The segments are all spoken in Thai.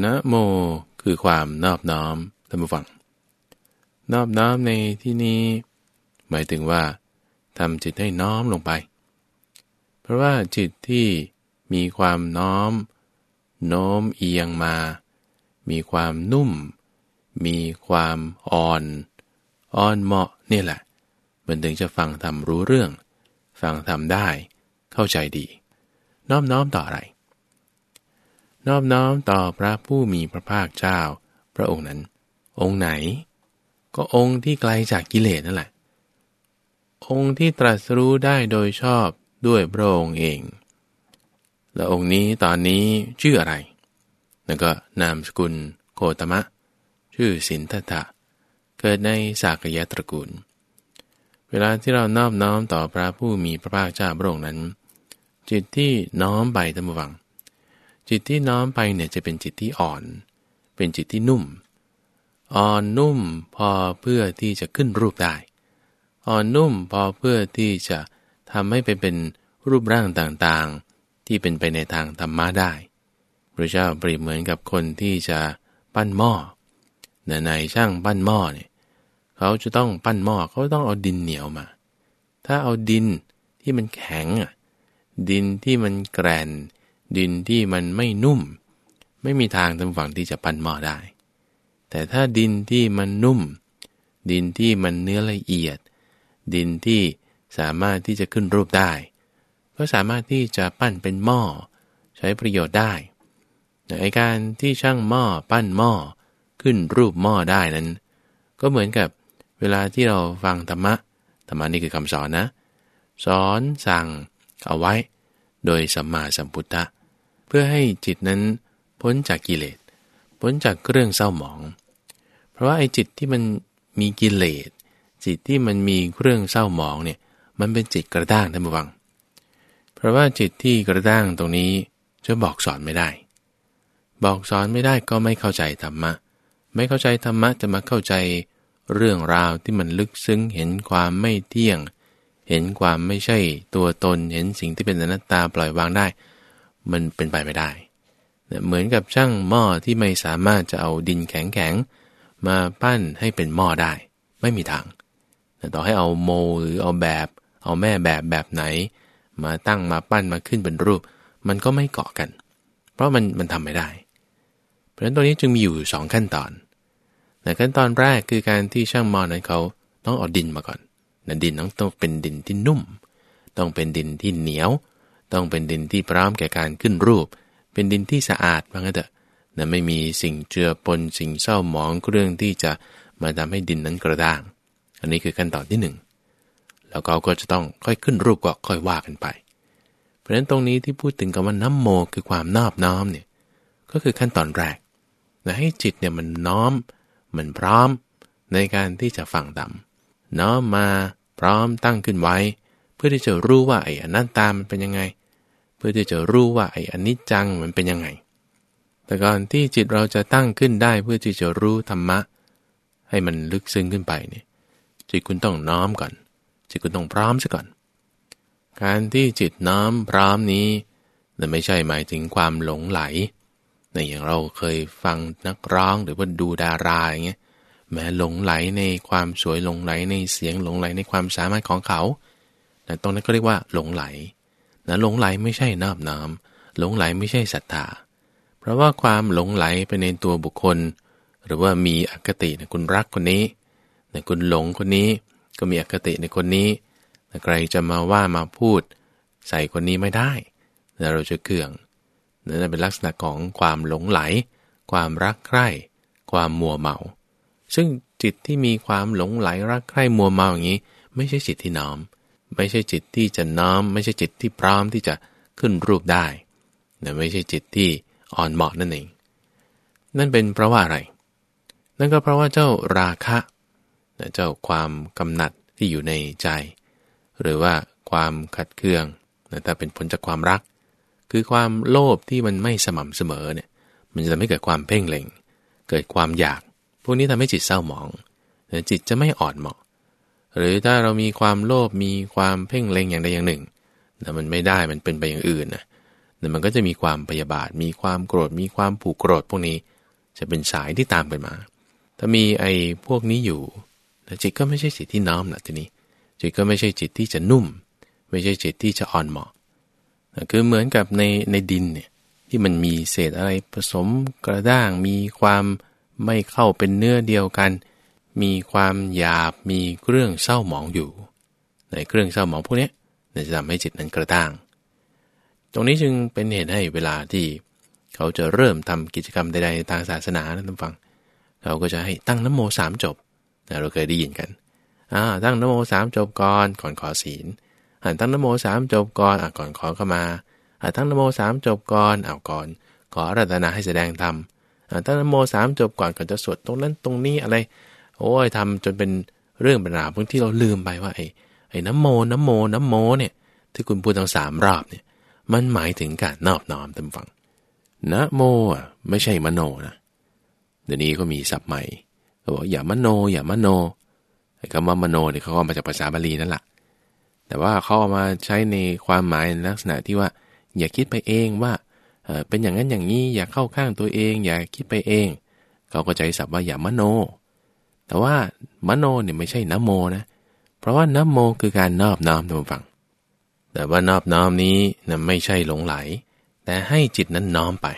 นะโมคือความนอบน้อมท่านผู้ฟัง นอบน้อมในที่นี้ หมายถึงว่าทำจิตให้น้อมลงไป เพราะว่าจิตที่มีความน้อม โน้มเอียงมา มีความนุ่ม มีความอ่อน อ่อนเหมาะนี่แหละ มันถึงจะฟังทำรู้เรื่อง ฟังทำได้ เข้าใจดี น้อมน้อมต่ออะไร นอบน้อมต่อพระผู้มีพระภาคเจ้า พระองค์นั้น องค์ไหน ก็องค์ที่ไกลจากกิเลสนั่นแหละ องค์ที่ตรัสรู้ได้โดยชอบด้วยพระองค์เอง และองค์นี้ตอนนี้ชื่ออะไร แล้วก็นามสกุลโคตมะ ชื่อสินทตะเกิดในสากยะตระกูล เวลาที่เรานอบน้อมต่อพระผู้มีพระภาคเจ้าพระองค์นั้น จิตที่น้อมไปตั้งวัง จิตที่น้อมไปเนี่ยจะเป็นจิตที่อ่อน เป็นจิตที่นุ่ม อ่อนนุ่มพอเพื่อที่จะขึ้นรูปได้ อ่อนนุ่มพอเพื่อที่จะทำให้เป็นเป็นรูปร่างต่างๆ ที่เป็นไปในทางธรรมะได้พระเจ้าเปรียบเหมือนกับคนที่จะปั้นหม้อในช่างปั้นหม้อเนี่ยเขาจะต้องปั้นหม้อเขาต้องเอาดินเหนียวมา ถ้าเอาดินที่มันแข็งอะดินที่มันแกรน ดินที่มันไม่นุ่ม ไม่มีทางทำฝั่งที่จะปั้นหม้อได้ แต่ถ้าดินที่มันนุ่ม ดินที่มันเนื้อละเอียด ดินที่สามารถที่จะขึ้นรูปได้ ก็สามารถที่จะปั้นเป็นหม้อใช้ประโยชน์ได้ในการที่ช่างหม้อปั้นหม้อขึ้นรูปหม้อได้นั้น ก็เหมือนกับเวลาที่เราฟังธรรมะธรรมะนี่คือคำสอนนะ สอนสั่งเอาไว้ โดยสัมมาสัมพุทธะ พื่อให้จิตนั้นพ้นจากกิเลส พ้นจากเรื่องเศร้าหมอง เพราะว่าไอ้จิตที่มันมีกิเลส จิตที่มันมีเรื่องเศร้าหมองเนี่ย มันเป็นจิตกระด้างท่านผู้ฟัง เพราะว่าจิตที่กระด้างตรงนี้จะบอกสอนไม่ได้ บอกสอนไม่ได้ก็ไม่เข้าใจธรรมะ ไม่เข้าใจธรรมะจะมาเข้าใจเรื่องราวที่มันลึกซึ้งเห็นความไม่เที่ยง เห็นความไม่ใช่ตัวตน เห็นสิ่งที่เป็นอนัตตาปล่อยวางได้ มันเป็นไปไม่ได้ เหมือนกับช่างหม้อที่ไม่สามารถจะเอาดินแข็งๆมาปั้นให้เป็นหม้อได้ ไม่มีทางแต่ต่อให้เอาโมหรือเอาแบบ เอาแม่แบบแบบไหน มาตั้งมาปั้นมาขึ้นเป็นรูป มันก็ไม่เกาะกัน เพราะมันมันทำไม่ได้ เพราะฉะนั้นตรงนี้จึงมีอยู่สองขั้นตอนแต่ขั้นตอนแรกคือการที่ช่างหม้อนั้นเขาต้องเอาดินมาก่อนดินต้องต้องเป็นดินที่นุ่ม ต้องเป็นดินที่เหนียว ต้องเป็นดินที่พร้อมแก่การขึ้นรูป เป็นดินที่สะอาดบางเถอะนะไม่มีสิ่งเจือปนสิ่งเศร้าหมองเรื่องที่จะมาทำให้ดินนั้นกระด้าง อันนี้คือขั้นตอนที่หนึ่งแล้วเขาก็จะต้องค่อยขึ้นรูปก็ค่อยว่ากันไป เพราะฉะนั้นตรงนี้ที่พูดถึงคำว่าน้ำโมคือความนอบน้อมเนี่ยก็คือขั้นตอนแรกนะให้จิตเนี่ยมันน้อม มันพร้อมในการที่จะฟังดำน้อมมาพร้อมตั้งขึ้นไว้ เพื่อที่จะรู้ว่าไอ้อนัตตามันเป็นยังไง พื่อที่จะรู้ว่าไอ้อนิจจังมันเป็นยังไง แต่ก่อนที่จิตเราจะตั้งขึ้นได้เพื่อที่จะรู้ธรรมะ ให้มันลึกซึ้งขึ้นไปเนี่ยจิตคุณต้องน้อมก่อน จิตคุณต้องพร้อมซะก่อน การที่จิตน้อมพร้อมนี้นั่ไม่ใช่หมายถึงความหลงไหลในอย่างเราเคยฟังนักร้องหรือว่าดูดาราอย่างเงี้ยแม้หลงไหลในความสวยหลงไหลในเสียงหลงไหลในความสามารถของเขาแต่ตรงนั้นก็เรียกว่าหลงไหล นะหลงไหลไม่ใช่นอบน้อม หลงไหลไม่ใช่ศรัทธา เพราะว่าความหลงไหลไปในตัวบุคคล หรือว่ามีอคตินะคุณรักคนนี้นะคุณหลงคนนี้ ก็มีอคติในคนนี้นะใครจะมาว่ามาพูด ใส่คนนี้ไม่ได้นะเราจะเกื่องนั่นเป็นลักษณะของความหลงไหล ความรักใคร่ ความมัวเมา ซึ่งจิตที่มีความหลงไหลรักใคร่มัวเมาอย่างนี้ ไม่ใช่จิตที่น้อม ไม่ใช่จิตที่จะน้อมไม่ใช่จิตที่พร้อมที่จะขึ้นรูปได้นะไม่ใช่จิตที่อ่อนเหมาะนั่นเอง นั่นเป็นเพราะว่าอะไร นั่นก็เพราะว่าเจ้าราคะนะเจ้าความกำหนัดที่อยู่ในใจ หรือว่าความขัดเคืองนะถ้าเป็นผลจากความรัก คือความโลภที่มันไม่สม่ำเสมอเนี่ย มันจะทำให้เกิดความเพ่งเล็ง เกิดความอยาก พวกนี้ทำให้จิตเศร้าหมองจิตจะไม่อ่อนเหมาะ หรือถ้าเรามีความโลภมีความเพ่งเล็งอย่างใดอย่างหนึ่งแต่มันไม่ได้มันเป็นไปอย่างอื่นนะเนี่ยมันก็จะมีความพยาบาท มีความโกรธ มีความผูกโกรธพวกนี้ จะเป็นสายที่ตามกันมา ถ้ามีไอ้พวกนี้อยู่จิตก็ไม่ใช่จิตที่น้อมนะทีนี้ จิตก็ไม่ใช่จิตที่จะนุ่ม ไม่ใช่จิตที่จะอ่อนเหมาะคือเหมือนกับในในดินเนี่ยที่มันมีเศษอะไรผสมกระด้าง มีความไม่เข้าเป็นเนื้อเดียวกัน มีความหยาบมีเครื่องเศร้าหมองอยู่ ในเครื่องเศร้าหมองพวกนี้จะทำให้จิตนั้นกระด้าง ตรงนี้จึงเป็นเหตุให้เวลาที่เขาจะเริ่มทำกิจกรรมใดๆทางศาสนานะท่านฟัง เขาก็จะให้ตั้งนโมสามจบเราเคยได้ยินกันอ่าตั้งนโมสามจบก่อนก่อนขอศีลอ่าตั้งนโมสามจบก่อนอ่าก่อนขอเข้ามาอ่าตั้งนโมสามจบก่อนเอาก่อน ขอรัตนาให้แสดงธรรมอ่าตั้งนโมสามจบก่อนก่อนจะสวดตรงนั้นตรงนี้อะไร โอ้ยทำจนเป็นเรื่องเป็นราวบางที่เราลืมไปว่าไอ้ไอ้น้ำโมน้ำโมน้ำโมเนี่ยที่คุณพูดทั้งสามรอบเนี่ยมันหมายถึงการนอบน้อมตามฟังนะโมอะไม่ใช่มโนนะเดี๋ยวนี้ก็มีศัพท์ใหม่เขาบอกอย่ามโน อย่ามโนไอ้คำว่ามโนเนี่ยเขาก็มาจากภาษาบาลีนั่นแหละแต่ว่าเขาเอามาใช้ในความหมายลักษณะที่ว่า อย่าคิดไปเองว่าเป็นอย่างนั้นอย่างนี้อย่าเข้าข้างตัวเอง อย่าคิดไปเอง เขาก็ใช้ศัพท์ว่าอย่ามโน แต่ว่ามโนเนี่ยไม่ใช่นโมนะเพราะว่านโมคือการนอบน้อมทุกฝัง แต่ว่านอบน้อมนี้นะไม่ใช่หลงไหล แต่ให้จิตนั้นน้อมไป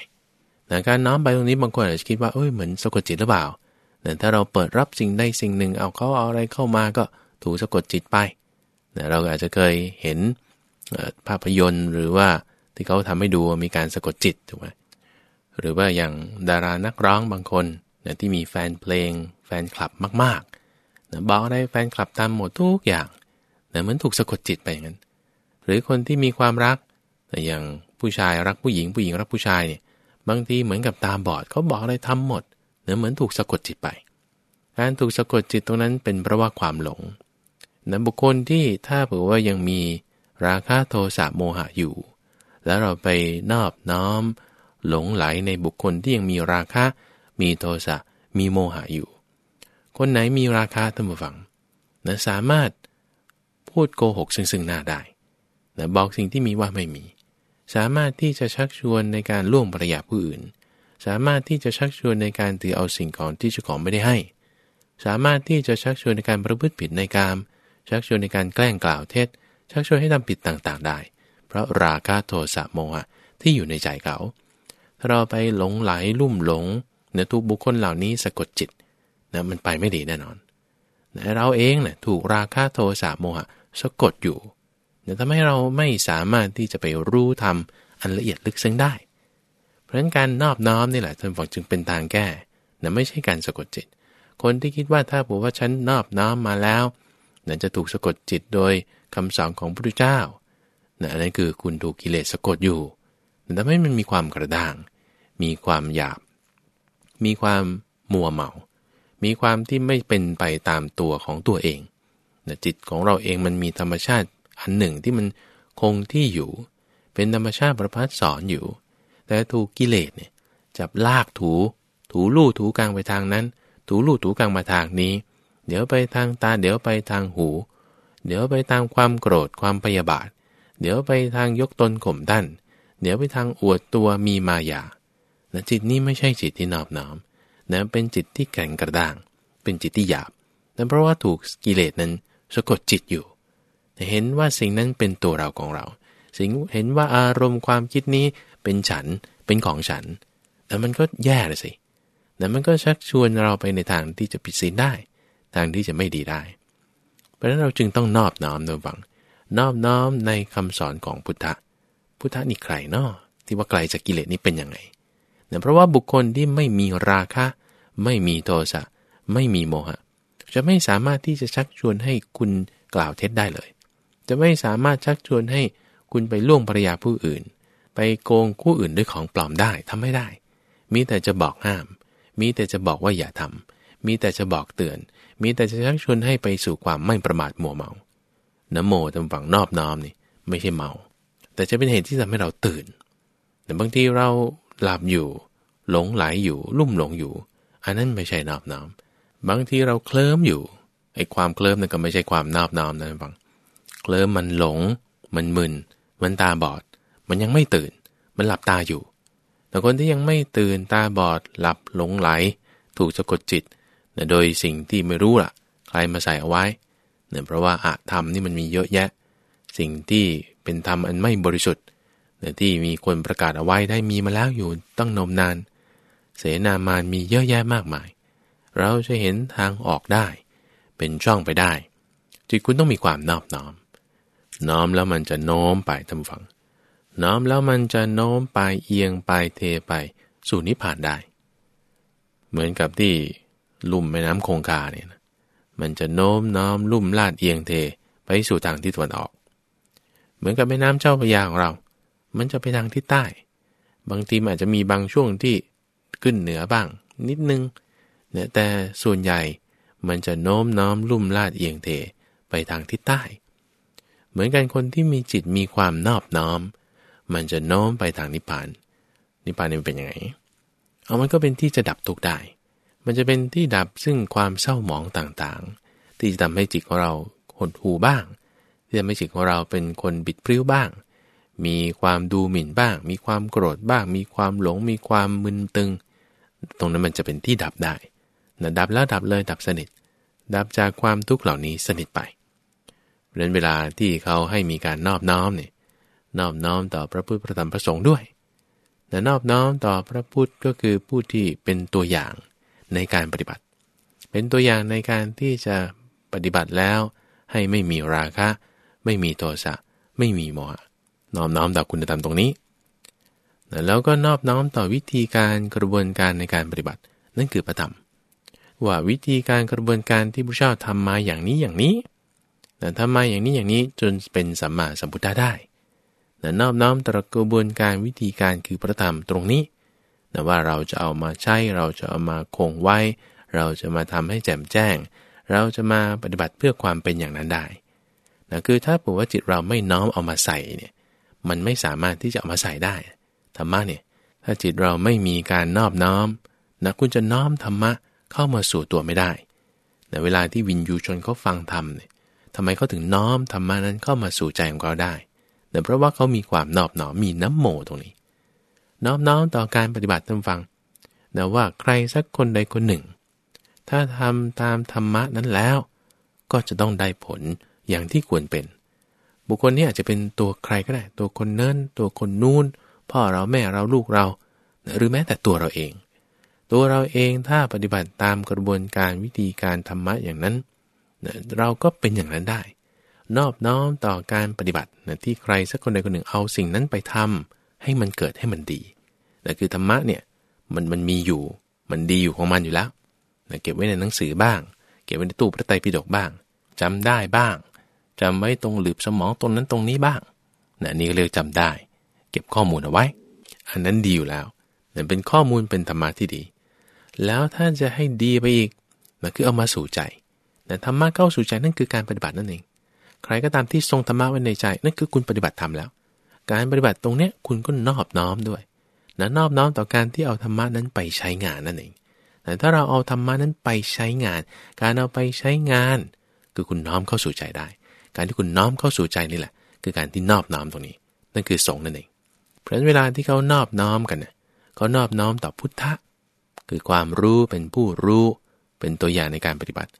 แต่การน้อมไปตรงนี้บางคนอาจจะคิดว่าเอ้ยเหมือนสะกดจิตหรือเปล่าแต่ถ้าเราเปิดรับสิ่งใดสิ่งหนึ่งเอาเขาเอาอะไรเข้ามาก็ถูกสะกดจิตไปเราอาจจะเคยเห็นภาพยนตร์หรือว่าที่เขาทำให้ดูมีการสะกดจิตถูกไหมหรือว่าอย่างดารานักร้องบางคนนะที่มีแฟนเพลง แฟนคลับมากๆนะบอกอะไรแฟนคลับทำหมดทุกอย่างนะเหมือนถูกสะกดจิตไปอย่างนั้น หรือคนที่มีความรักแต่อย่างผู้ชายรักผู้หญิงผู้หญิงรักผู้ชายเนี่ยบางทีเหมือนกับตาบอดเขาบอกอะไรทำหมดเนืเหมือนถูกสะกดจิตไป การถูกสะกดจิตตรงนั้นเป็นเพราะว่าความหลงนั้นบุคคลที่ถ้าเผื่อว่ายังมีราคะโทสะโมหะอยู่ แล้วเราไปนอบน้อม หลงไหลในบุคคลที่ยังมีราคะ มีโทสะมีโมหะอยู่ คนไหนมีราคะท่านผู้ฟังนะสามารถพูดโกหกซึ่งซึ่งหน้าได้นะบอกสิ่งที่มีว่าไม่มี สามารถที่จะชักชวนในการล่วงประยาผู้อื่น สามารถที่จะชักชวนในการถือเอาสิ่งของที่เจ้าของไม่ได้ให้ สามารถที่จะชักชวนในการประพฤติผิดในกาม ชักชวนในการแกล้งกล่าวเท็จ ชักชวนให้ทำผิดต่างๆได้ เพราะราคะโทสะโมหะที่อยู่ในใจเขา ถ้าเราไปหลงไหลลุ่มหลงเนื้อทุกบุคคลเหล่านี้สะกดจิต นะมันไปไม่ดีแน่นอนเราเองเนะี่ยถูกราคะโทสะโมหะสะกดอยู่เนี่ยทำให้เราไม่สามารถที่จะไปรู้ทำอันละเอียดลึกซึ้งได้ เพราะฉะนั้นการนอบน้อมนี่แหละท่านบอกจึงเป็นทางแก้นะไม่ใช่การสะกดจิต คนที่คิดว่าถ้าบอกว่าฉันนอบน้อมมาแล้วนั่นจะถูกสะกดจิตโดยคำสอนของพระพุทธเจ้านะอันนั้นคือคุณถูกกิเลสสะกดอยู่แต่ทำให้มันมีความกระด้าง มีความหยาบ มีความมัวเมา มีความที่ไม่เป็นไปตามตัวของตัวเองนะจิตของเราเองมันมีธรรมชาติอันหนึ่งที่มันคงที่อยู่ เป็นธรรมชาติประพัดสอนอยู่ แต่ถูกกิเลสเนี่ยจับลากถู ถูลู่ถูกลางไปทางนั้น ถูลู่ถูกลางมาทางนี้ เดี๋ยวไปทางตา เดี๋ยวไปทางหู เดี๋ยวไปทางความโกรธความพยาบาท เดี๋ยวไปทางยกตนข่มท่าน เดี๋ยวไปทางอวดตัวมีมายานะจิตนี้ไม่ใช่จิตที่นอบน้อม นะเป็นจิตที่แข็งกระด้าง เป็นจิตที่หยาบนั่นเพราะว่าถูกกิเลสนั้นสะกดจิตอยู่เห็นว่าสิ่งนั้นเป็นตัวเราของเรา สิ่งเห็นว่าอารมณ์ความคิดนี้เป็นฉันเป็นของฉัน แต่มันก็แย่เลยสิแต่มันก็ชักชวนเราไปในทางที่จะผิดศีลได้ ทางที่จะไม่ดีได้ เพราะฉะนั้นเราจึงต้องนอบน้อมนะบัง นอบน้อมในคำสอนของพุทธะ พุทธะนี่ใครนาะที่ว่าไกลจากกิเลสนี้เป็นยังไง เนื่เพราะว่าบุคคลที่ไม่มีราคะ ไม่มีโทสะไม่มีโมหะ จะไม่สามารถที่จะชักชวนให้คุณกล่าวเท็จได้เลย จะไม่สามารถชักชวนให้คุณไปล่วงภรรยาผู้อื่น ไปโกงคู่อื่นด้วยของปลอมได้ทำไม่ได้ มีแต่จะบอกห้าม มีแต่จะบอกว่าอย่าทำมีแต่จะบอกเตือน มีแต่จะชักชวนให้ไปสู่ความไม่ประมาทมัวเมานโมทำฝังนอบน้อมนี่ไม่ใช่เมา แต่จะเป็นเหตุที่ทำให้เราตื่น แต่บางทีเรา หลับอยู่ หลงไหลอยู่ ลุ่มหลงอยู่ อันนั้นไม่ใช่นอบน้อม บางทีเราเคลิ้มอยู่ไอ้ความเคลิ้มนั่นก็ไม่ใช่ความนอบน้อมนะฟังเคลิ้มมันหลง มันมึน มันตาบอด มันยังไม่ตื่น มันหลับตาอยู่ แต่คนที่ยังไม่ตื่นตาบอด หลับหลงไหล ถูกสะกดจิตนะโดยสิ่งที่ไม่รู้ล่ะ ใครมาใส่เอาไว้เนื่องเพราะว่าอะธรรมนี่มันมีเยอะแยะ สิ่งที่เป็นธรรมอันไม่บริสุทธิ์ ที่มีคนประกาศเอาไว้ได้มีมาแล้วอยู่ตั้งนมนาน เสนามานมีเยอะแยะมากมาย เราจะเห็นทางออกได้ เป็นช่องไปได้ จิตคุณต้องมีความนอบน้อม น้อมแล้วมันจะโน้มไปทำฝัง น้อมแล้วมันจะโน้มไปเอียงไปเทไป สู่นิพพานได้ เหมือนกับที่ลุ่มแม่น้ำคงคาเนี่ยนะมันจะโน้มน้อมลุ่มลาดเอียงเทไปสู่ทางที่ตะวันออก เหมือนกับแม่น้ำเจ้าพระยาของเรา มันจะไปทางทิศใต้ บางทีอาจจะมีบางช่วงที่ขึ้นเหนือบ้าง นิดนึงเนี่ยแต่ส่วนใหญ่มันจะโน้มน้อมลุ่มลาดเอียงเทไปทางทิศใต้ เหมือนกันคนที่มีจิตมีความนอบน้อม มันจะโน้มไปทางนิพพาน นิพพานนี่เป็นยังไง เอามันก็เป็นที่จะดับทุกได้ มันจะเป็นที่ดับซึ่งความเศร้าหมองต่างๆ ที่จะทำให้จิตของเราหดหูบ้างที่จะทำให้จิตของเราเป็นคนบิดพริ้วบ้าง มีความดูหมิ่นบ้าง มีความโกรธบ้าง มีความหลง มีความมึนตึง ตรงนั้นมันจะเป็นที่ดับได้นะดับแล้วดับเลยดับสนิท ดับจากความทุกข์เหล่านี้สนิทไปเพราะนั้นเวลาที่เขาให้มีการนอบน้อมเนี่ยนอบน้อมต่อพระพุทธพระธรรมพระสงฆ์ด้วยแต่นอบน้อมต่อพระพุทธก็คือผู้ที่เป็นตัวอย่างในการปฏิบัติ เป็นตัวอย่างในการที่จะปฏิบัติแล้วให้ไม่มีราคะ ไม่มีโทสะ ไม่มีโมหะ น้อมน้อมต่อคุณธรรมตรงนี้ แล้วก็นอบน้อมต่อวิธีการกระบวนการในการปฏิบัติ นั่นคือประธรรม ว่าวิธีการกระบวนการที่พระเจ้าทำมาอย่างนี้อย่างนี้แต่ทำมาอย่างนี้อย่างนี้จนเป็นสัมมาสัมพุทธะได้แต่นอบน้อมต่อกระบวนการวิธีการคือประธรรมตรงนี้นะว่าเราจะเอามาใช้เราจะเอามาคงไว้ เราจะมาทำให้แจ่มแจ้ง เราจะมาปฏิบัติเพื่อความเป็นอย่างนั้นได้นะคือถ้าผมว่าจิตเราไม่น้อมเอามาใส่เนี่ย มันไม่สามารถที่จะเอามาใส่ได้ธรรมะเนี่ยถ้าจิตเราไม่มีการนอบน้อมนะคุณจะน้อมธรรมะเข้ามาสู่ตัวไม่ได้ในเวลาที่วินยูชนเขาฟังธรรมเนี่ยทำไมเขาถึงน้อมธรรมะนั้นเข้ามาสู่ใจของเขาได้เนื่องเพราะว่าเขามีความนอบน้อมมีน้ำโมตรงนี้ น้อมน้อมต่อการปฏิบัติท่านฟังนะว่าใครสักคนใดคนหนึ่ง ถ้าทำตามธรรมะนั้นแล้ว ก็จะต้องได้ผลอย่างที่ควรเป็น บุคคลนี้อาจจะเป็นตัวใครก็ได้ ตัวคนเนินตัวคนนู้นพ่อเราแม่เราลูกเรา หรือแม้แต่ตัวเราเอง ตัวเราเองถ้าปฏิบัติตามกระบวนการวิธีการธรรมะอย่างนั้น เราก็เป็นอย่างนั้นได้ นอบน้อมต่อการปฏิบัติที่ใครสักคนใดคนหนึ่งเอาสิ่งนั้นไปทำให้มันเกิดให้มันดีแต่คือธรรมะเนี่ยมันมันมีอยู่มันดีอยู่ของมันอยู่แล้วเก็บไว้ในหนังสือบ้าง เก็บไว้ในตู้พระไตรปิฎกบ้างจำได้บ้าง จำไว้ตรงหลืบสมองตรงนั้นตรงนี้บ้างนะนี่เรียกจำได้ เก็บข้อมูลเอาไว้ อันนั้นดีอยู่แล้วนั่นเป็นข้อมูลเป็นธรรมะที่ดี แล้วถ้าจะให้ดีไปอีกนั่นคือเอามาสู่ใจแต่ธรรมะเข้าสู่ใจนั่นคือการปฏิบัตินั่นเอง ใครก็ตามที่ทรงธรรมะไว้ในใจ นั่นคือคุณปฏิบัติธรรมแล้ว การปฏิบัติตรงเนี้ยคุณก็นอบน้อมด้วยนะนอบน้อมต่อการที่เอาธรรมะนั้นไปใช้งานนั่นเองแต่ถ้าเราเอาธรรมะนั้นไปใช้งาน การเอาไปใช้งาน คือคุณน้อมเข้าสู่ใจได้ การที่คุณน้อมเข้าสู่ใจนี่แหละ คือการที่นอบน้อมตรงนี้ นั่นคือสงนั่นเองเพราะฉะนั้นเวลาที่เขานอบน้อมกันเนี่ยเขานอบน้อมต่อพุทธะ คือความรู้เป็นผู้รู้ เป็นตัวอย่างในการปฏิบัติ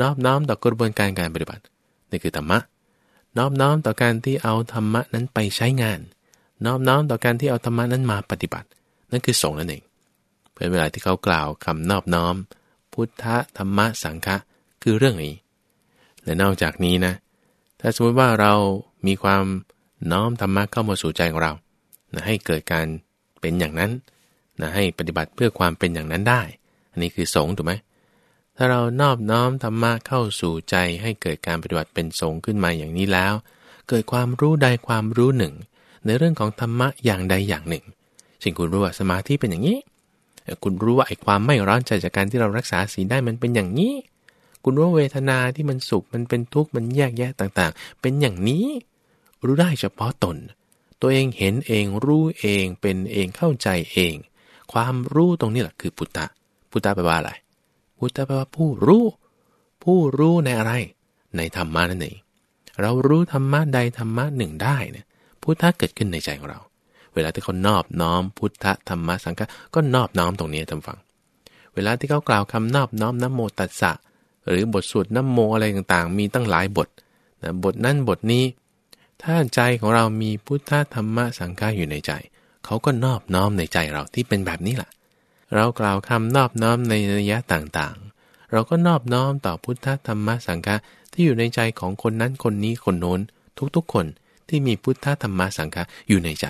นอบน้อมต่อกระบวนการการปฏิบัตินี่คือธรรมะนอบน้อมต่อการที่เอาธรรมะนั้นไปใช้งาน นอบน้อมต่อการที่เอาธรรมะนั้นมาปฏิบัติ นั่นคือสงนั่นเองเพื่อเวลาที่เขากล่าวคำนอบน้อม พุทธะธรรมะสังฆะคือเรื่องนี้และนอกจากนี้นะ ถ้าสมมติว่าเรามีความน้อมธรรมะเข้ามาสู่ใจของเรานะให้เกิดการเป็นอย่างนั้นนะให้ปฏิบัติเพื่อความเป็นอย่างนั้นได้ อันนี้คือสงถูกไหมถ้าเรานอบน้อมธรรมะเข้าสู่ใจให้เกิดการปฏิบัติเป็นสงขึ้นมาอย่างนี้แล้ว เกิดความรู้ใดความรู้หนึ่ง ในเรื่องของธรรมะอย่างใดอย่างหนึ่งสิ่งคุณรู้ว่าสมาธิเป็นอย่างนี้ คุณรู้ว่าไอ้ความไม่ร้อนใจจากการที่เรารักษาศีลได้มันเป็นอย่างนี้ คุณรู้เวทนาที่มันสุขมันเป็นทุกข์มันแยกแยะต่างๆ เป็นอย่างนี้ รู้ได้เฉพาะตน ตัวเองเห็นเองรู้เองเป็นเองเข้าใจเอง ความรู้ตรงนี้แหละคือพุทธะพุทธะแปลว่าอะไรพุทธะแปลว่าผู้รู้ ผู้รู้ในอะไร ในธรรมะนั่นเองเรารู้ธรรมะใดธรรมะหนึ่งได้เนี่ยพุทธะเกิดขึ้นในใจของเรา เวลาที่เขานอบน้อมพุทธธรรมสังฆะก็นอบน้อมตรงนี้ทำฟัง เวลาที่เขากล่าวคำนอบน้อมนโมตัสสะ หรือบทสวดน้ำโมอะไรต่างๆ มีตั้งหลายบทนะบทนั้นบทนี้ ถ้าใจของเรามีพุทธธรรมสังฆะอยู่ในใจ เขาก็นอบน้อมในใจเราที่เป็นแบบนี้แหละเรากล่าวคำนอบน้อมในระยะต่างๆ เราก็นอบน้อมต่อพุทธธรรมสังฆะที่อยู่ในใจของคนนั้นคนนี้คนโน้น ทุกๆคนที่มีพุทธธรรมสังฆะอยู่ในใจ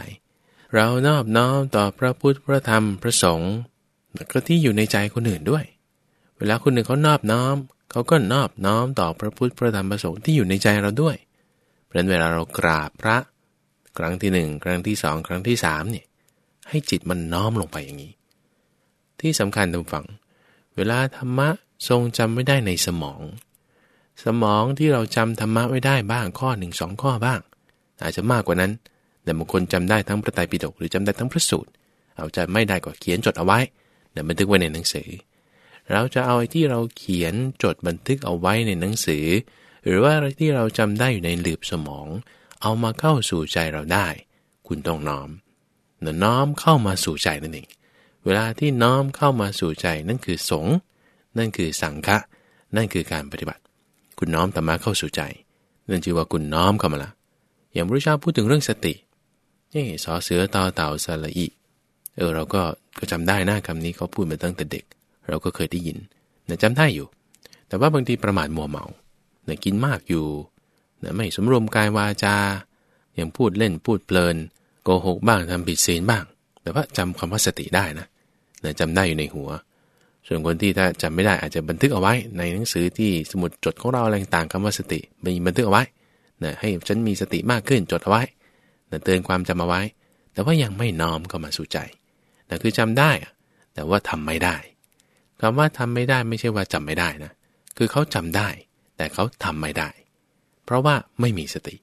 เรานอบน้อมต่อพระพุทธพระธรรมพระสงฆ์ก็ที่อยู่ในใจคนอื่นด้วย เวลาคนหนึ่งเขานอบน้อม เขาก็นอบน้อมต่อพระพุทธพระธรรมพระสงฆ์ที่อยู่ในใจเราด้วย เพราะนั้นเวลาเรากราบพระ ครั้งที่หนึ่งครั้งที่สองครั้งที่สามเนี่ยให้จิตมันน้อมลงไปอย่างนี้ ที่สำคัญทุกฝัง เวลาธรรมะทรงจำไม่ได้ในสมอง สมองที่เราจำธรรมะไม่ได้บ้างข้อหนึ่งสองข้อบ้าง อาจจะมากกว่านั้น แต่บางคนจำได้ทั้งพระไตรปิฎกหรือจำได้ทั้งพระสูตร เอาจะไม่ได้ก็เขียนจดเอาไว้เดี๋ยวบันทึกไว้ในหนังสือ เราจะเอาไอ้ที่เราเขียนจดบันทึกเอาไว้ในหนังสือ หรือว่าอะไรที่เราจำได้อยู่ในหลืบสมอง เอามาเข้าสู่ใจเราได้ คุณต้องน้อมเนน้อมเข้ามาสู่ใจนั่นเองเวลาที่น้อมเข้ามาสู่ใจนั่นคือสงนั่นคือสังฆะนั่นคือการปฏิบัติ คุณน้อมธรรมะเข้าสู่ใจ นั่นชื่อว่าคุณน้อมเข้ามาละอย่างพระเจ้าพูดถึงเรื่องสตินี่สอเสือต่อเต่าสละอีเออเราก็ก็จำได้นะคำนี้เขาพูดมาตั้งแต่เด็ก เราก็เคยได้ยินนะจำได้อยู่ แต่ว่าบางทีประมาทมัวเมานะกินมากอยู่นะไม่สมรวมกายวาจา อย่างพูดเล่นพูดเพลิน โกหกบ้างทำผิดศีลบ้าง แต่ว่าจำคำว่าสติได้นะนะจำได้อยู่ในหัว ส่วนคนที่ถ้าจำไม่ได้อาจจะบันทึกเอาไว้ ในหนังสือที่สมุดจดของเราอะไรต่างคำว่าสติมีบันทึกเอาไว้นะให้ฉันมีสติมากขึ้นจดเอาไว้นะเตือนความจำเอาไว้ แต่ว่ายังไม่น้อมเข้ามาสู่ใจแต่คือจำได้ แต่ว่าทำไม่ได้ คำว่าทำไม่ได้ไม่ใช่ว่าจำไม่ได้นะ คือเขาจำได้ แต่เขาทำไม่ได้ เพราะว่าไม่มีสติ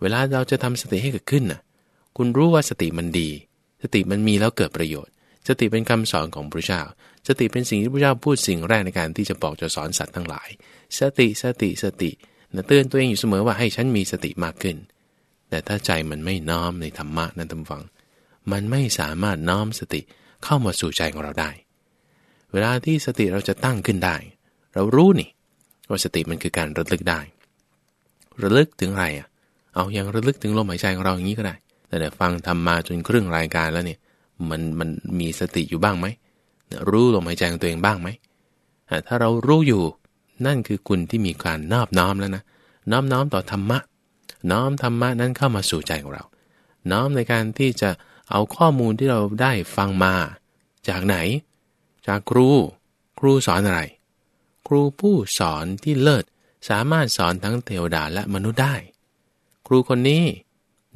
เวลาเราจะทำสติให้เกิดขึ้นนะ่ะคุณรู้ว่าสติมันดี สติมันมีแล้วเกิดประโยชน์ สติเป็นคำสอนของพระเจ้า สติเป็นสิ่งที่พระเจ้าพูดสิ่งแรกในการที่จะบอกจะสอนสัตว์ทั้งหลาย สติสติสตินะเตือนตัวเองอยู่เสมอว่าให้ฉันมีสติมากขึ้น แต่ถ้าใจมันไม่น้อมในธรรมะนั้นทำฟัง มันไม่สามารถน้อมสติเข้ามาสู่ใจของเราได้ เวลาที่สติเราจะตั้งขึ้นได้ เรารู้นี่ ว่าสติมันคือการระลึกได้ ระลึกถึงอะไรอะ เอาอย่างระลึกถึงลมหายใจของเราอย่างนี้ก็ได้ แต่แต่ฟังทำมาจนครึ่งรายการแล้วเนี่ยมันมันมีสติอยู่บ้างไหมรู้ลมหายใจของตัวเองบ้างไหมถ้าเรารู้อยู่นั่นคือคุณที่มีการนอบน้อมแล้วนะน้อมน้อมต่อธรรมะ น้อมธรรมะนั้นเข้ามาสู่ใจของเรา น้อมในการที่จะเอาข้อมูลที่เราได้ฟังมา จากไหน จากครู ครูสอนอะไร ครูผู้สอนที่เลิศสามารถสอนทั้งเทวดาและมนุษย์ได้ ครูคนนี้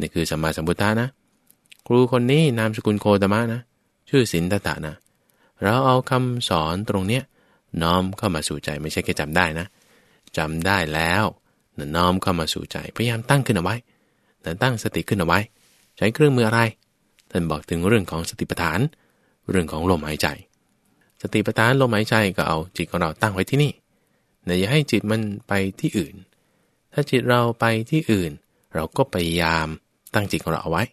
นี่คือสัมมาสัมพุทธานะ ครูคนนี้นามสกุลโคตมะนะ ชื่อสินตตะนะ เราเอาคำสอนตรงเนี้ยน้อมเข้ามาสู่ใจไม่ใช่แค่จำได้นะจำได้แล้วน้อมเข้ามาสู่ใจพยายามตั้งขึ้นเอาไว้ตั้งสติขึ้นเอาไว้ ใช้เครื่องมืออะไร ท่านบอกถึงเรื่องของสติปัฏฐาน เรื่องของลมหายใจ สติปัฏฐานลมหายใจก็เอาจิตของเราตั้งไว้ที่นี่แต่อย่าให้จิตมันไปที่อื่น ถ้าจิตเราไปที่อื่น เราก็พยายามตั้งจิตของเราเอาไว้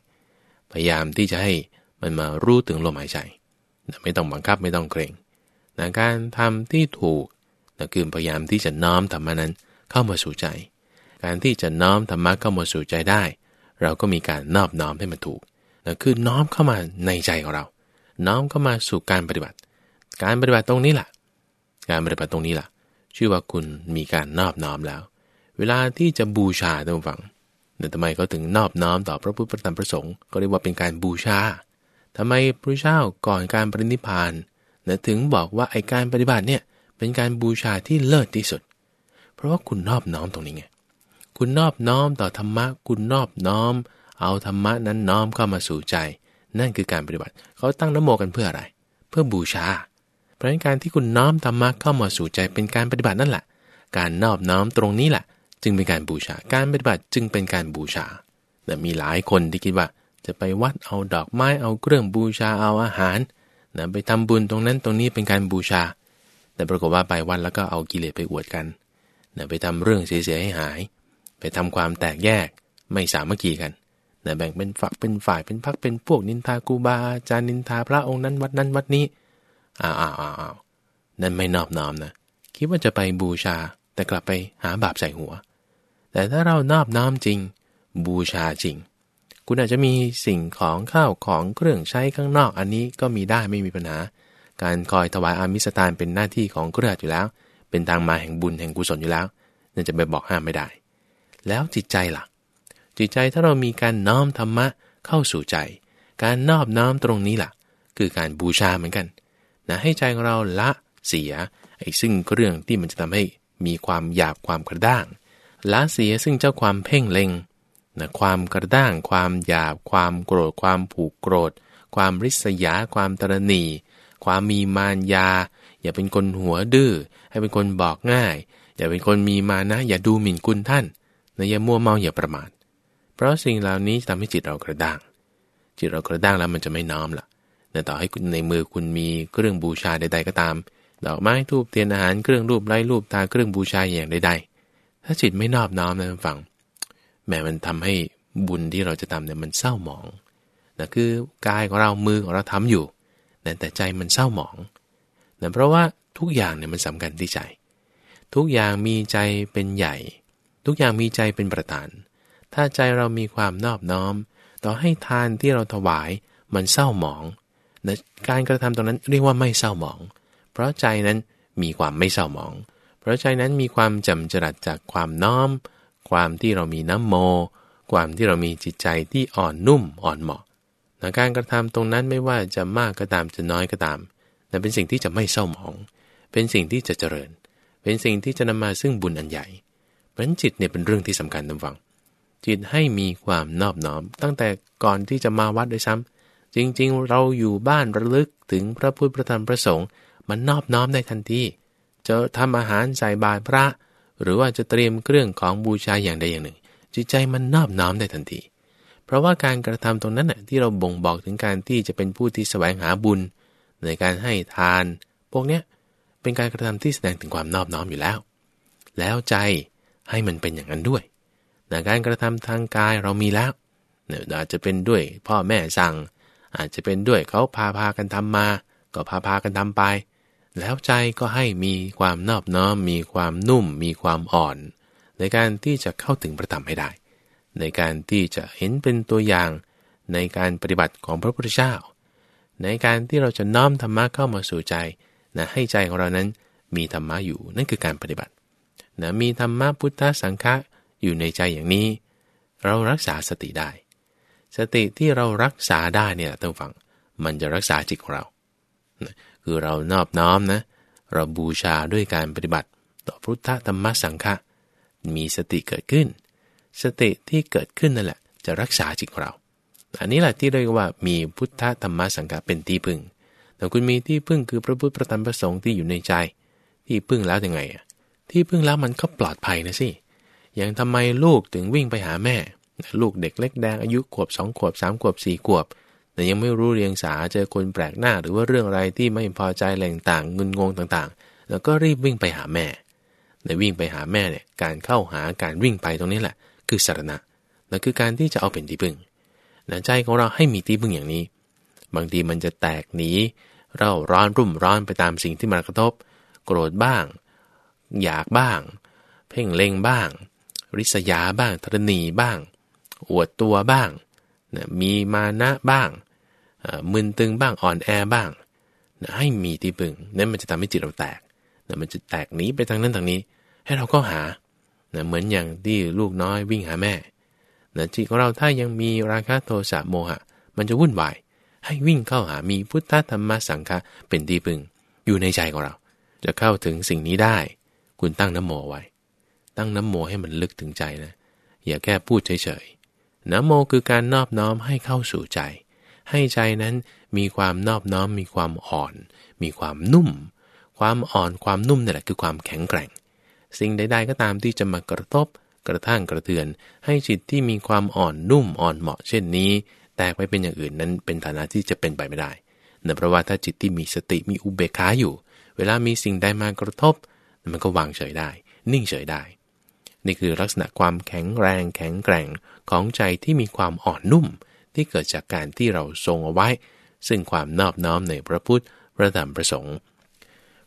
พยายามที่จะให้มันมารู้ถึงลมหายใจไม่ต้องบังคับไม่ต้องเกรงนะการทำที่ถูกนะคือพยายามที่จะน้อมธรรมานั้นเข้ามาสู่ใจ การที่จะน้อมธรรมะเข้ามาสู่ใจได้ เราก็มีการนอบน้อมให้มันถูกคือน้อมเข้ามาในใจของเรา น้อมเข้ามาสู่การปฏิบัติ การปฏิบัติตรงนี้แหละการปฏิบัติตรงนี้แหละชื่อว่าคุณมีการนอบน้อมแล้ว เวลาที่จะบูชาท่านฟังเนี่ยทำไมเขาถึงนอบน้อมต่อพระพุทธธรรมประสงค์ก็เรียกว่าเป็นการบูชาทำไมพระเจ้าก่อนการปรินิพานเนี่ยถึงบอกว่าไอการปฏิบัติเนี่ยเป็นการบูชาที่เลิศที่สุด เพราะว่าคุณนอบน้อมตรงนี้ไงคุณนอบน้อมต่อธรรมะ คุณนอบน้อม เอาธรรมะนั้นน้อมเข้ามาสู่ใจ นั่นคือการปฏิบัติ เขาตั้งนโมกันเพื่ออะไร เพื่อบูชา เพราะฉะนั้นการที่คุณน้อมธรรมะเข้ามาสู่ใจเป็นการปฏิบัตินั่นแหละ การนอบน้อมตรงนี้แหละ จึงเป็นการบูชา การปฏิบัติจึงเป็นการบูชาแต่มีหลายคนที่คิดว่า จะไปวัดเอาดอกไม้เอาเครื่องบูชาเอาอาหารนะไปทำบุญตรงนั้นตรงนี้เป็นการบูชา แต่ปรากฏว่าไปวัดแล้วก็เอากิเลสไปอวดกันนะไปทำเรื่องเสียๆให้หาย ไปทำความแตกแยกไม่สามัคคีกันนะแบ่งเป็นฝักเป็นฝ่ายเป็นพักเป็นพวกนินทากูบาอาจารย์นินทาพระองค์นั้นวัดนั้นวัดนี้ อ้าวอ้าวอ้าวนั่นไม่นอบน้อมนะ คิดว่าจะไปบูชาแต่กลับไปหาบาปใส่หัว แต่ถ้าเรานอบน้อมจริง บูชาจริง คุณอาจจะมีสิ่งของข้าวของเครื่องใช้ข้างนอกอันนี้ก็มีได้ไม่มีปัญหา การคอยถวายอามิสตานเป็นหน้าที่ของเครืออยู่แล้ว เป็นทางมาแห่งบุญแห่งกุศลอยู่แล้วนั่นจะไปบอกห้ามไม่ได้ แล้วจิตใจล่ะ จิตใจถ้าเรามีการน้อมธรรมะเข้าสู่ใจ การนอบน้อมตรงนี้ล่ะ คือการบูชาเหมือนกัน นะให้ใจของเราละเสียไอ้ซึ่งเรื่องที่มันจะทำให้มีความหยาบความกระด้าง ละเสียซึ่งเจ้าความเพ่งเล็งนะความกระด้าง ความหยาบ ความโกรธ ความผูกโกรธ ความริษยา ความตรณีความมีมารยา อย่าเป็นคนหัวดื้อ ให้เป็นคนบอกง่าย อย่าเป็นคนมีมานะ อย่าดูหมิ่นคุณท่านนะอย่ามัวเมาอย่าประมาท เพราะสิ่งเหล่านี้จะทำให้จิตเรากระด้าง จิตเรากระด้างแล้วมันจะไม่น้อมล่ะ แต่ต่อให้ในมือคุณมีเครื่องบูชาใด ๆ ก็ตาม ดอกไม้ทูบเทียนอาหารเครื่องรูปไร้รูปตาเครื่องบูชาอย่างใดๆ ถ้าจิตไม่นอบน้อมนะท่านฟังแม้มันทำให้บุญที่เราจะทำเนี่ยมันเศร้าหมองนะคือกายของเรามือของเราทำอยู่แต่ใจมันเศร้าหมองนะเพราะว่าทุกอย่างเนี่ยมันสำคัญที่ใจ ทุกอย่างมีใจเป็นใหญ่ ทุกอย่างมีใจเป็นประธาน ถ้าใจเรามีความนอบน้อม ต่อให้ทานที่เราถวายมันเศร้าหมอง นะการกระทำตรงนั้นเรียกว่าไม่เศร้าหมอง เพราะใจนั้นมีความไม่เศร้าหมอง เพราะใจนั้นมีความจำจรัดจากความน้อม ความที่เรามีน้ำโม ความที่เรามีจิตใจที่อ่อนนุ่มอ่อนเหมาะนะการกระทำตรงนั้นไม่ว่าจะมากก็ตามจะน้อยก็ตามแต่เป็นสิ่งที่จะไม่เศร้าหมอง เป็นสิ่งที่จะเจริญ เป็นสิ่งที่จะนำมาซึ่งบุญอันใหญ่เพราะจิตเนี่ยเป็นเรื่องที่สำคัญนะฟัง จิตให้มีความนอบน้อม ตั้งแต่ก่อนที่จะมาวัดด้วยซ้ำ จริงๆ เราอยู่บ้านระลึกถึงพระพุทธพระธรรมพระสงฆ์มันนอบน้อมได้ทันทีจะทำอาหารใส่บาตรพระ หรือว่าจะเตรียมเครื่องของบูชาอย่างใดอย่างหนึ่ง จิตใจมันนอบน้อมได้ทันที เพราะว่าการกระทำตรงนั้นน่ะที่เราบ่งบอกถึงการที่จะเป็นผู้ที่แสวงหาบุญ ในการให้ทาน พวกเนี้ยเป็นการกระทำที่แสดงถึงความนอบน้อมอยู่แล้ว แล้วใจให้มันเป็นอย่างนั้นด้วยการกระทำทางกายเรามีแล้วอาจจะเป็นด้วยพ่อแม่สั่ง อาจจะเป็นด้วยเขาพาพากันทำมา ก็พาพากันทำไป แล้วใจก็ให้มีความนอบน้อม มีความนุ่ม มีความอ่อน ในการที่จะเข้าถึงประธรรมให้ได้ ในการที่จะเห็นเป็นตัวอย่าง ในการปฏิบัติของพระพุทธเจ้า ในการที่เราจะน้อมธรรมะเข้ามาสู่ใจนะให้ใจของเรานั้นมีธรรมะอยู่นั่นคือการปฏิบัตินะมีธรรมะพุทธสังฆะอยู่ในใจอย่างนี้ เรารักษาสติได้ สติที่เรารักษาได้เนี่ยต้องฟัง มันจะรักษาจิตของเรานะคือเรานอบน้อมนะ เราบูชาด้วยการปฏิบัติ ต่อพุทธธรรมสังฆะมีสติเกิดขึ้น สติที่เกิดขึ้นนั่นแหละ จะรักษาจิตของเรา อันนี้แหละที่เรียกว่ามีพุทธธรรมสังกัดเป็นที่พึ่ง แต่คุณมีที่พึ่งคือพระพุทธพระธรรมพระสงฆ์ที่อยู่ในใจ ที่พึ่งแล้วยังไงอะที่พึ่งแล้วมันก็ปลอดภัยนะสิ อย่างทำไมลูกถึงวิ่งไปหาแม่ ลูกเด็กเล็กแดงอายุขวบสองขวบสามขวบสี่ขวบ แต่ยังไม่รู้เรียงสาเจอคนแปลกหน้าหรือว่าเรื่องอะไรที่ไม่พอใจแหล่งต่างเงินงงต่างๆ แล้วก็รีบวิ่งไปหาแม่ในวิ่งไปหาแม่เนี่ยการเข้าหาการวิ่งไปตรงนี้แหละ คือสารณะนั่นคือการที่จะเอาเป็นที่พึ่งนะใจของเราให้มีที่พึ่งอย่างนี้ บางทีมันจะแตกหนีเราร้อนรุ่มร้อนไปตามสิ่งที่มากระทบ โกรธบ้าง อยากบ้าง เพ่งเล็งบ้าง ริษยาบ้างทรณีบ้าง อวดตัวบ้างนะมีมานะบ้างมึนตึงบ้างอ่อนแอบ้างนะให้มีที่พึ่งนั่นมันจะทำให้จิตเราแตกนะมันจะแตกหนีไปทางนั้นทางนี้ ให้เราก็หานะเหมือนอย่างที่ลูกน้อยวิ่งหาแม่นะจิตของเราถ้ายังมีราคะโทสะโมหะ มันจะวุ่นวาย ให้วิ่งเข้าหามีพุทธธรรมสังฆะเป็นที่พึ่งอยู่ในใจของเรา จะเข้าถึงสิ่งนี้ได้ คุณตั้งน้ำโมไว้ ตั้งน้ำโมให้มันลึกถึงใจนะ อย่าแค่พูดเฉยๆ น้ำโมคือการนอบน้อมให้เข้าสู่ใจ ให้ใจนั้นมีความนอบน้อม มีความอ่อน มีความนุ่ม ความอ่อนความนุ่มนี่แหละคือความแข็งแกร่ง สิ่งใดๆก็ตามที่จะมากระทบ กระทั่งกระเทือน ให้จิตที่มีความอ่อนนุ่มอ่อนเหมาะเช่นนี้ แตกไปเป็นอย่างอื่นนั้นเป็นฐานะที่จะเป็นไปไม่ได้เนื่องเพราะว่าถ้าจิตที่มีสติมีอุเบกขาอยู่ เวลามีสิ่งใดมากระทบ มันก็วางเฉยได้ นิ่งเฉยได้ นี่คือลักษณะความแข็งแรงแข็งแกร่งของใจที่มีความอ่อนนุ่ม ที่เกิดจากการที่เราทรงเอาไว้ ซึ่งความนอบน้อมในพระพุทธพระธรรมพระสงฆ์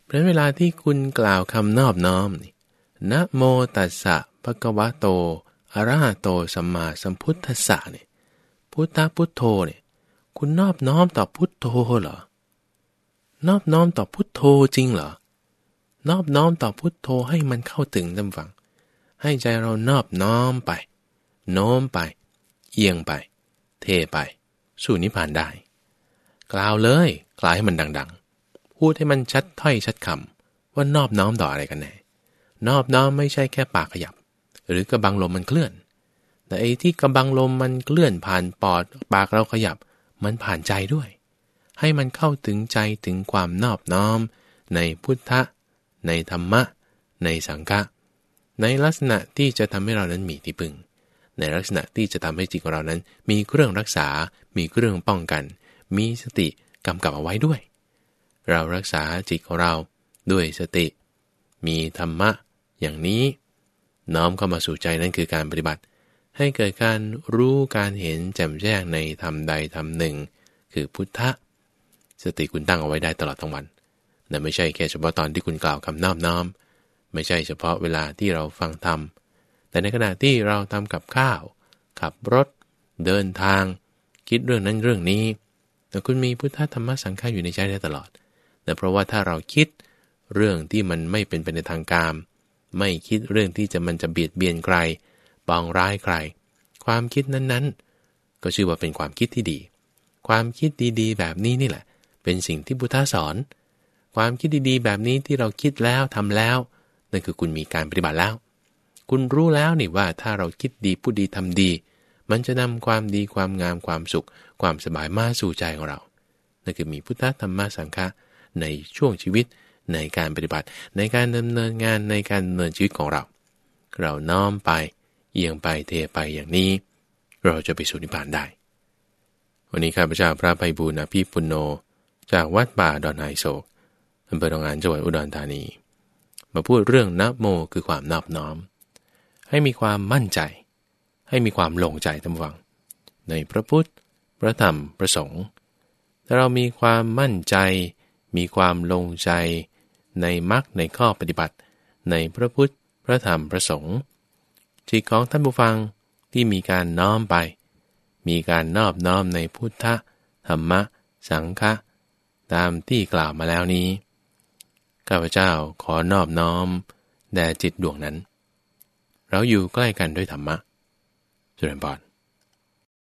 เพราะเวลาที่คุณกล่าวคำนอบน้อมนี่นะโมตัสสะภะคะวะโตอะระหะโตสัมมาสัมพุทธัสสะเนี่ยพุทธพุทโธเนี่ยคุณนอบน้อมต่อพุทโธเหรอนอบน้อมต่อพุทโธจริงเหรอนอบน้อมต่อพุทโธให้มันเข้าถึงจำฝัง ให้ใจเรานอบน้อมไป โน้มไป เอียงไป เทไป สู่นิพพานได้ กล่าวเลยกล่าวให้มันดัง ๆ พูดให้มันชัดถ้อยชัดคำว่านอบน้อมต่ออะไรกันแน่นอบน้อมไม่ใช่แค่ปากขยับ หรือกระบังลมมันเคลื่อน แต่ไอ้ที่กระบังลมมันเคลื่อนผ่านปอดปากเราขยับ มันผ่านใจด้วย ให้มันเข้าถึงใจถึงความนอบน้อม ในพุทธะ ในธรรมะ ในสังฆะ ในลักษณะที่จะทำให้เรานั้นมีที่พึ่ง ในลักษณะที่จะทำให้จิตของเรานั้น มีเครื่องรักษา มีเครื่องป้องกัน มีสติกำกับเอาไว้ด้วย เรารักษาจิตของเราด้วยสติ มีธรรมะอย่างนี้ น้อมเข้ามาสู่ใจนั้นคือการปฏิบัติ ให้เกิดการรู้การเห็นแจ่มแจ้งในธรรมใดธรรมหนึ่ง คือพุทธะ สติคุณตั้งเอาไว้ได้ตลอดทั้งวันแต่ไม่ใช่แค่เฉพาะตอนที่คุณกล่าวคำนอบน้อม ไม่ใช่เฉพาะเวลาที่เราฟังธรรม แต่ในขณะที่เราทำกับข้าว ขับรถ เดินทาง คิดเรื่องนั้นเรื่องนี้ แต่คุณมีพุทธธรรมสังฆาอยู่ในใจได้ตลอดแต่เพราะว่าถ้าเราคิดเรื่องที่มันไม่เป็นไปในทางการไม่คิดเรื่องที่จะมันจะเบียดเบียนใครปองร้ายใคร ความคิดนั้นๆ ก็ชื่อว่าเป็นความคิดที่ดี ความคิดดีๆ แบบนี้นี่แหละ เป็นสิ่งที่พุทธสอน ความคิดดีๆ แบบนี้ที่เราคิดแล้วทำแล้ว นั่นคือคุณมีการปฏิบัติแล้ว คุณรู้แล้วนี่ว่าถ้าเราคิดดีพูดดีทำดี มันจะนำความดีความงามความสุข ความสบายมาสู่ใจของเรา นั่นคือมีพุทธธรรมสังฆะในช่วงชีวิตในการปฏิบัติ ในการดำเนินงานในการดำเนินชีวิตของเรา เราน้อมไปเอียงไปเทไปอย่างนี้ เราจะไปสู่นิพพานได้ วันนี้ข้าพเจ้าพระไพบูลอภิปุโน จากวัดป่าดอนไฮโศกอำเภอหนองานจังหวัดอุดรธานี มาพูดเรื่องนับโมคือความนอบน้อม ให้มีความมั่นใจ ให้มีความลงใจทำวัง ในพระพุทธ พระธรรม พระสงฆ์ถ้าเรามีความมั่นใจ มีความลงใจ ในมรรคในข้อปฏิบัติ ในพระพุทธ พระธรรม พระสงฆ์จิตของท่านผู้ฟังที่มีการน้อมไป มีการนอบน้อมในพุทธธรรมะ สังฆะตามที่กล่าวมาแล้วนี้ ข้าพเจ้าขอนอบน้อมแด่จิตดวงนั้น เราอยู่ใกล้กันด้วยธรรมะจุลปอน